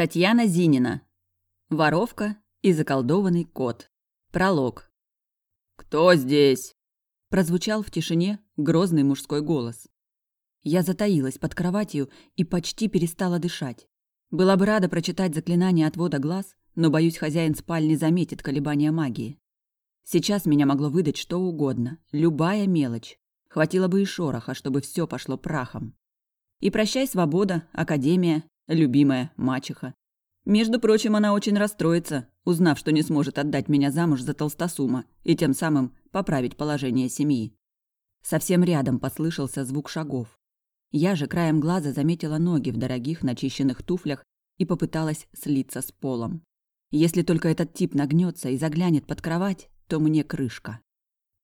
Татьяна Зинина. Воровка и заколдованный кот. Пролог. «Кто здесь?» Прозвучал в тишине грозный мужской голос. Я затаилась под кроватью и почти перестала дышать. Была бы рада прочитать заклинание отвода глаз, но, боюсь, хозяин спальни заметит колебания магии. Сейчас меня могло выдать что угодно, любая мелочь. Хватило бы и шороха, чтобы все пошло прахом. И прощай, свобода, академия, любимая мачеха. Между прочим, она очень расстроится, узнав, что не сможет отдать меня замуж за толстосума и тем самым поправить положение семьи. Совсем рядом послышался звук шагов. Я же краем глаза заметила ноги в дорогих начищенных туфлях и попыталась слиться с полом. Если только этот тип нагнется и заглянет под кровать, то мне крышка.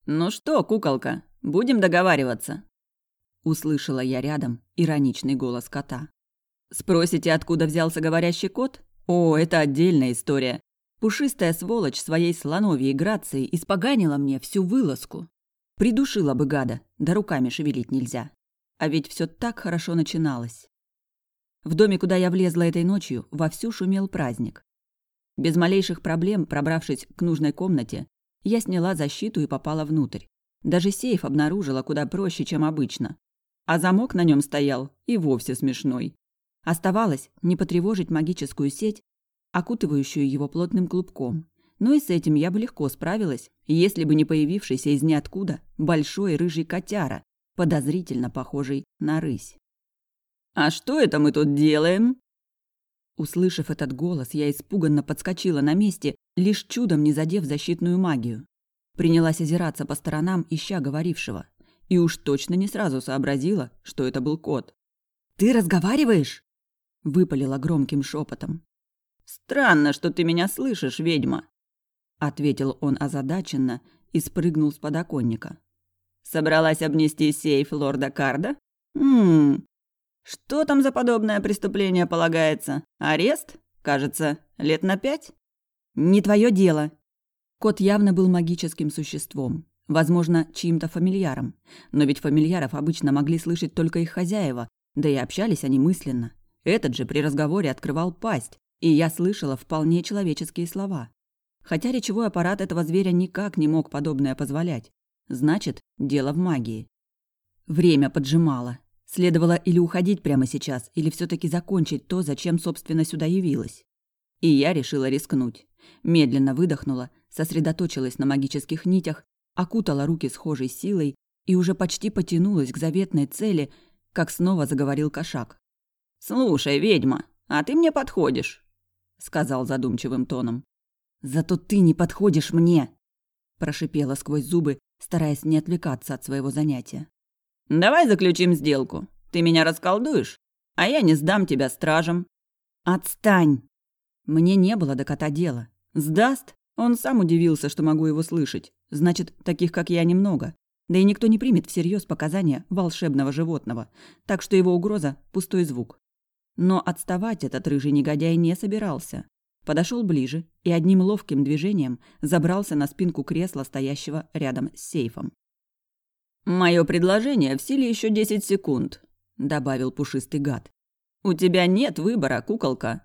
«Ну что, куколка, будем договариваться?» Услышала я рядом ироничный голос кота. Спросите, откуда взялся говорящий кот? О, это отдельная история. Пушистая сволочь своей слоновьей грацией испоганила мне всю вылазку. Придушила бы гада, да руками шевелить нельзя. А ведь все так хорошо начиналось. В доме, куда я влезла этой ночью, вовсю шумел праздник. Без малейших проблем, пробравшись к нужной комнате, я сняла защиту и попала внутрь. Даже сейф обнаружила куда проще, чем обычно. А замок на нем стоял и вовсе смешной. Оставалось не потревожить магическую сеть, окутывающую его плотным клубком. Ну и с этим я бы легко справилась, если бы не появившийся из ниоткуда большой рыжий котяра, подозрительно похожий на рысь. «А что это мы тут делаем?» Услышав этот голос, я испуганно подскочила на месте, лишь чудом не задев защитную магию. Принялась озираться по сторонам, ища говорившего. И уж точно не сразу сообразила, что это был кот. «Ты разговариваешь?» Выпалила громким шепотом. Странно, что ты меня слышишь, ведьма, ответил он озадаченно и спрыгнул с подоконника. Собралась обнести сейф лорда Карда? Хм. Что там за подобное преступление полагается? Арест? Кажется, лет на пять? Не твое дело. Кот явно был магическим существом, возможно, чьим-то фамильяром. Но ведь фамильяров обычно могли слышать только их хозяева, да и общались они мысленно. Этот же при разговоре открывал пасть, и я слышала вполне человеческие слова. Хотя речевой аппарат этого зверя никак не мог подобное позволять. Значит, дело в магии. Время поджимало. Следовало или уходить прямо сейчас, или все таки закончить то, зачем, собственно, сюда явилась. И я решила рискнуть. Медленно выдохнула, сосредоточилась на магических нитях, окутала руки схожей силой и уже почти потянулась к заветной цели, как снова заговорил кошак. «Слушай, ведьма, а ты мне подходишь», — сказал задумчивым тоном. «Зато ты не подходишь мне», — прошипела сквозь зубы, стараясь не отвлекаться от своего занятия. «Давай заключим сделку. Ты меня расколдуешь, а я не сдам тебя стражам». «Отстань!» Мне не было до кота дела. «Сдаст?» Он сам удивился, что могу его слышать. Значит, таких, как я, немного. Да и никто не примет всерьез показания волшебного животного, так что его угроза – пустой звук. Но отставать этот рыжий негодяй не собирался. Подошел ближе и одним ловким движением забрался на спинку кресла, стоящего рядом с сейфом. «Мое предложение в силе еще десять секунд», — добавил пушистый гад. «У тебя нет выбора, куколка».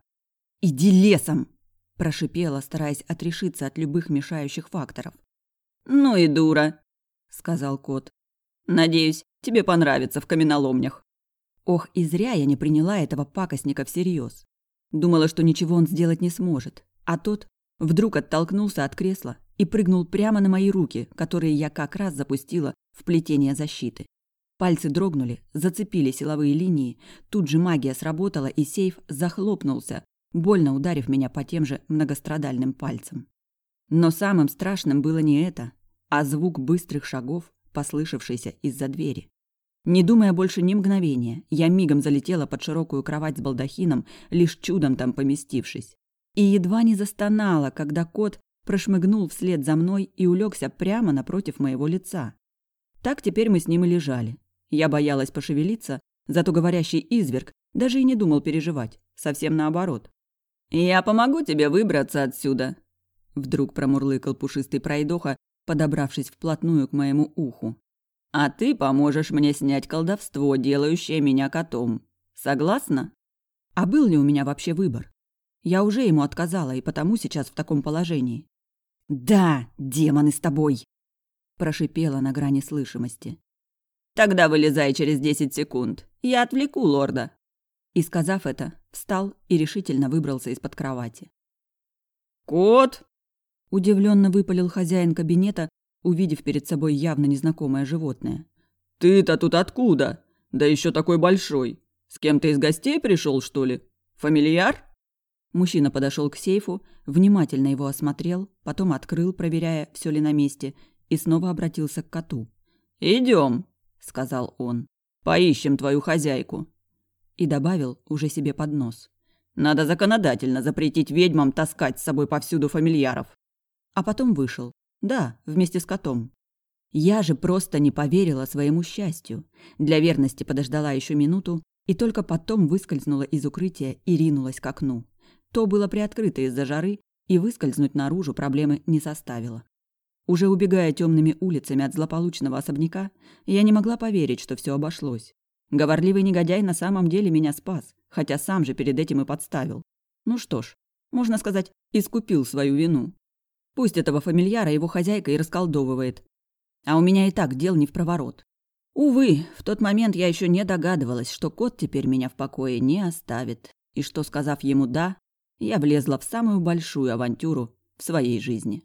«Иди лесом!» – прошипела, стараясь отрешиться от любых мешающих факторов. «Ну и дура», – сказал кот. «Надеюсь, тебе понравится в каменоломнях». Ох, и зря я не приняла этого пакостника всерьез. Думала, что ничего он сделать не сможет. А тот вдруг оттолкнулся от кресла и прыгнул прямо на мои руки, которые я как раз запустила в плетение защиты. Пальцы дрогнули, зацепили силовые линии, тут же магия сработала, и сейф захлопнулся, больно ударив меня по тем же многострадальным пальцам. Но самым страшным было не это, а звук быстрых шагов, послышавшийся из-за двери. Не думая больше ни мгновения, я мигом залетела под широкую кровать с балдахином, лишь чудом там поместившись. И едва не застонала, когда кот прошмыгнул вслед за мной и улегся прямо напротив моего лица. Так теперь мы с ним и лежали. Я боялась пошевелиться, зато говорящий изверг даже и не думал переживать, совсем наоборот. «Я помогу тебе выбраться отсюда», — вдруг промурлыкал пушистый пройдоха, подобравшись вплотную к моему уху. А ты поможешь мне снять колдовство, делающее меня котом. Согласна? А был ли у меня вообще выбор? Я уже ему отказала, и потому сейчас в таком положении. «Да, демоны с тобой!» – прошипела на грани слышимости. «Тогда вылезай через десять секунд. Я отвлеку лорда». И, сказав это, встал и решительно выбрался из-под кровати. «Кот!» – удивленно выпалил хозяин кабинета, увидев перед собой явно незнакомое животное. «Ты-то тут откуда? Да еще такой большой. С кем-то из гостей пришел, что ли? Фамильяр?» Мужчина подошел к сейфу, внимательно его осмотрел, потом открыл, проверяя, все ли на месте, и снова обратился к коту. Идем, сказал он. «Поищем твою хозяйку». И добавил уже себе под нос. «Надо законодательно запретить ведьмам таскать с собой повсюду фамильяров». А потом вышел. Да, вместе с котом. Я же просто не поверила своему счастью. Для верности подождала еще минуту и только потом выскользнула из укрытия и ринулась к окну. То было приоткрыто из-за жары, и выскользнуть наружу проблемы не составило. Уже убегая темными улицами от злополучного особняка, я не могла поверить, что все обошлось. Говорливый негодяй на самом деле меня спас, хотя сам же перед этим и подставил. Ну что ж, можно сказать, искупил свою вину. Пусть этого фамильяра его хозяйка и расколдовывает. А у меня и так дел не в проворот. Увы, в тот момент я еще не догадывалась, что кот теперь меня в покое не оставит, и что, сказав ему «да», я влезла в самую большую авантюру в своей жизни.